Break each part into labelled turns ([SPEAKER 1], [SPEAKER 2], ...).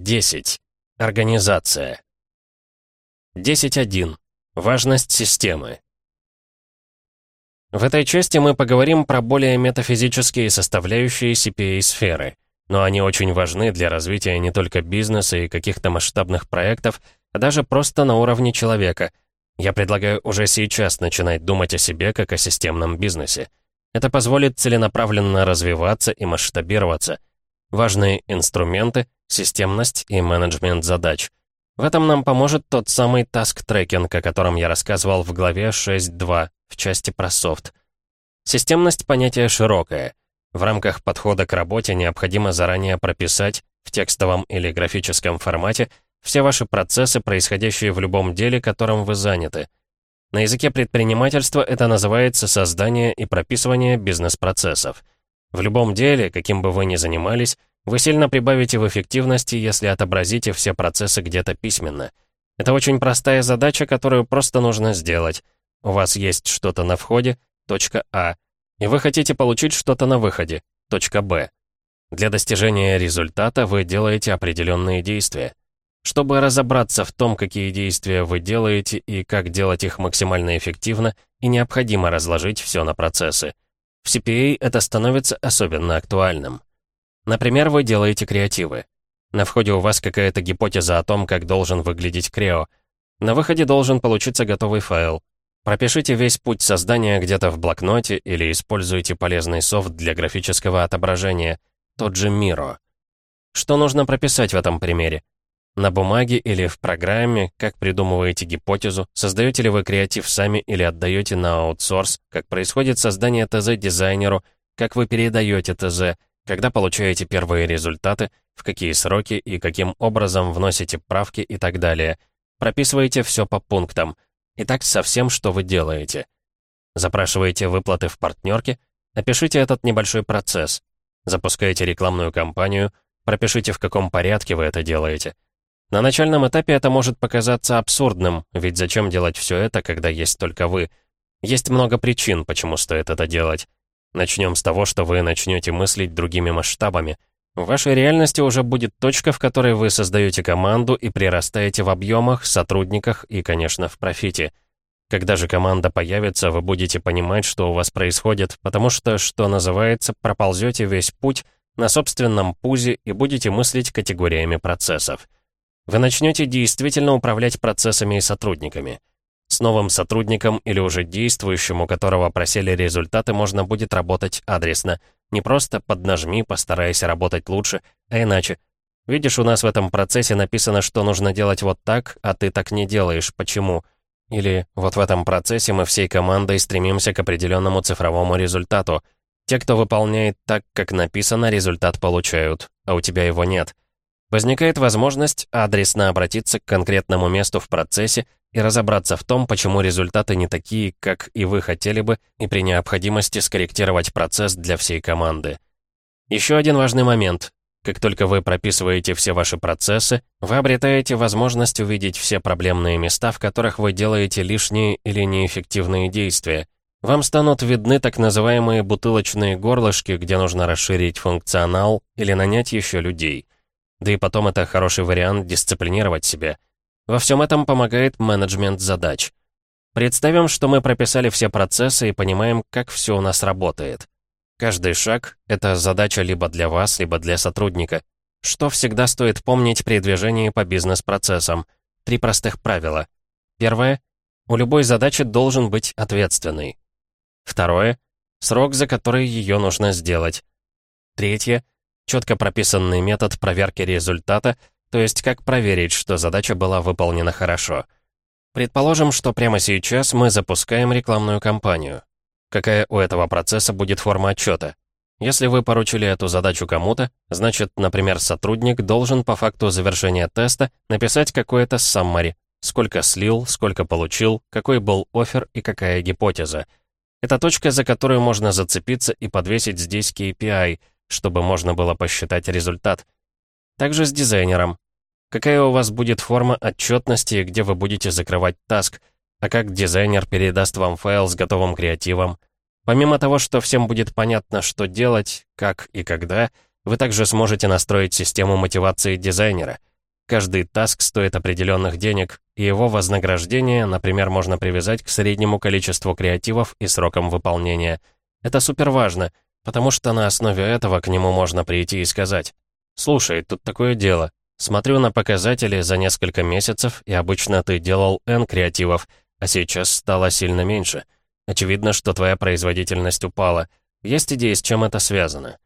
[SPEAKER 1] 10. Организация. 10.1. Важность системы. В этой части мы поговорим про более метафизические составляющие CPA-сферы, но они очень важны для развития не только бизнеса и каких-то масштабных проектов, а даже просто на уровне человека. Я предлагаю уже сейчас начинать думать о себе как о системном бизнесе. Это позволит целенаправленно развиваться и масштабироваться. Важные инструменты, системность и менеджмент задач. В этом нам поможет тот самый таск-трекинг, о котором я рассказывал в главе 6.2 в части про софт. Системность — понятие широкое. В рамках подхода к работе необходимо заранее прописать в текстовом или графическом формате все ваши процессы, происходящие в любом деле, которым вы заняты. На языке предпринимательства это называется создание и прописывание бизнес-процессов. В любом деле, каким бы вы ни занимались, вы сильно прибавите в эффективности, если отобразите все процессы где-то письменно. Это очень простая задача, которую просто нужно сделать. У вас есть что-то на входе, точка А, и вы хотите получить что-то на выходе, точка Б. Для достижения результата вы делаете определенные действия. Чтобы разобраться в том, какие действия вы делаете и как делать их максимально эффективно, и необходимо разложить все на процессы. В CPA это становится особенно актуальным. Например, вы делаете креативы. На входе у вас какая-то гипотеза о том, как должен выглядеть крео. На выходе должен получиться готовый файл. Пропишите весь путь создания где-то в блокноте или используйте полезный софт для графического отображения, тот же Miro. Что нужно прописать в этом примере? На бумаге или в программе, как придумываете гипотезу, создаете ли вы креатив сами или отдаете на аутсорс, как происходит создание ТЗ дизайнеру, как вы передаете ТЗ, когда получаете первые результаты, в какие сроки и каким образом вносите правки и так далее. Прописываете все по пунктам. И так со всем, что вы делаете. Запрашиваете выплаты в партнерке, опишите этот небольшой процесс. Запускаете рекламную кампанию, пропишите, в каком порядке вы это делаете. На начальном этапе это может показаться абсурдным, ведь зачем делать все это, когда есть только вы? Есть много причин, почему стоит это делать. Начнем с того, что вы начнете мыслить другими масштабами. В вашей реальности уже будет точка, в которой вы создаете команду и прирастаете в объемах, сотрудниках и, конечно, в профите. Когда же команда появится, вы будете понимать, что у вас происходит, потому что, что называется, проползете весь путь на собственном пузе и будете мыслить категориями процессов. Вы начнете действительно управлять процессами и сотрудниками. С новым сотрудником или уже действующим, у которого просели результаты, можно будет работать адресно. Не просто поднажми, постарайся работать лучше, а иначе. Видишь, у нас в этом процессе написано, что нужно делать вот так, а ты так не делаешь. Почему? Или вот в этом процессе мы всей командой стремимся к определенному цифровому результату. Те, кто выполняет так, как написано, результат получают, а у тебя его нет. Возникает возможность адресно обратиться к конкретному месту в процессе и разобраться в том, почему результаты не такие, как и вы хотели бы, и при необходимости скорректировать процесс для всей команды. Еще один важный момент. Как только вы прописываете все ваши процессы, вы обретаете возможность увидеть все проблемные места, в которых вы делаете лишние или неэффективные действия. Вам станут видны так называемые бутылочные горлышки, где нужно расширить функционал или нанять еще людей. Да и потом это хороший вариант дисциплинировать себя – во всем этом помогает менеджмент задач. Представим, что мы прописали все процессы и понимаем, как все у нас работает. Каждый шаг — это задача либо для вас, либо для сотрудника. Что всегда стоит помнить при движении по бизнес-процессам? Три простых правила. Первое — у любой задачи должен быть ответственный. Второе — срок, за который ее нужно сделать. Третье — четко прописанный метод проверки результата — то есть как проверить, что задача была выполнена хорошо. Предположим, что прямо сейчас мы запускаем рекламную кампанию. Какая у этого процесса будет форма отчета? Если вы поручили эту задачу кому-то, значит, например, сотрудник должен по факту завершения теста написать какое-то саммари, сколько слил, сколько получил, какой был офер и какая гипотеза. Это точка, за которую можно зацепиться и подвесить здесь KPI, чтобы можно было посчитать результат. Также с дизайнером. Какая у вас будет форма отчетности, где вы будете закрывать таск, а как дизайнер передаст вам файл с готовым креативом. Помимо того, что всем будет понятно, что делать, как и когда, вы также сможете настроить систему мотивации дизайнера — Каждый таск стоит определенных денег, и его вознаграждение, например, можно привязать к среднему количеству креативов и срокам выполнения. Это супер важно, потому что на основе этого к нему можно прийти и сказать, «Слушай, тут такое дело. Смотрю на показатели за несколько месяцев, и обычно ты делал N креативов, а сейчас стало сильно меньше. Очевидно, что твоя производительность упала. Есть идеи, с чем это связано?»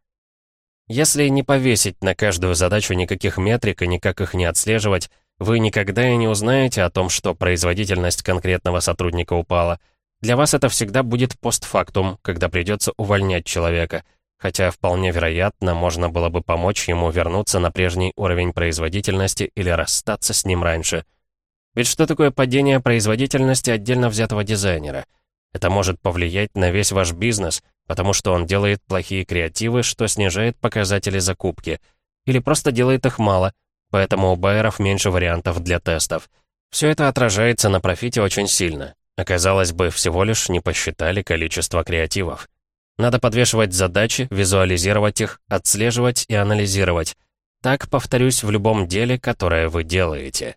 [SPEAKER 1] Если не повесить на каждую задачу никаких метрик и никак их не отслеживать, вы никогда и не узнаете о том, что производительность конкретного сотрудника упала. Для вас это всегда будет постфактум, когда придется увольнять человека, хотя вполне вероятно, можно было бы помочь ему вернуться на прежний уровень производительности или расстаться с ним раньше. Ведь что такое падение производительности отдельно взятого дизайнера? Это может повлиять на весь ваш бизнес, потому что он делает плохие креативы, что снижает показатели закупки. Или просто делает их мало, поэтому у байеров меньше вариантов для тестов. Все это отражается на профите очень сильно. Оказалось бы, всего лишь не посчитали количество креативов. Надо подвешивать задачи, визуализировать их, отслеживать и анализировать. Так, повторюсь, в любом деле, которое вы делаете.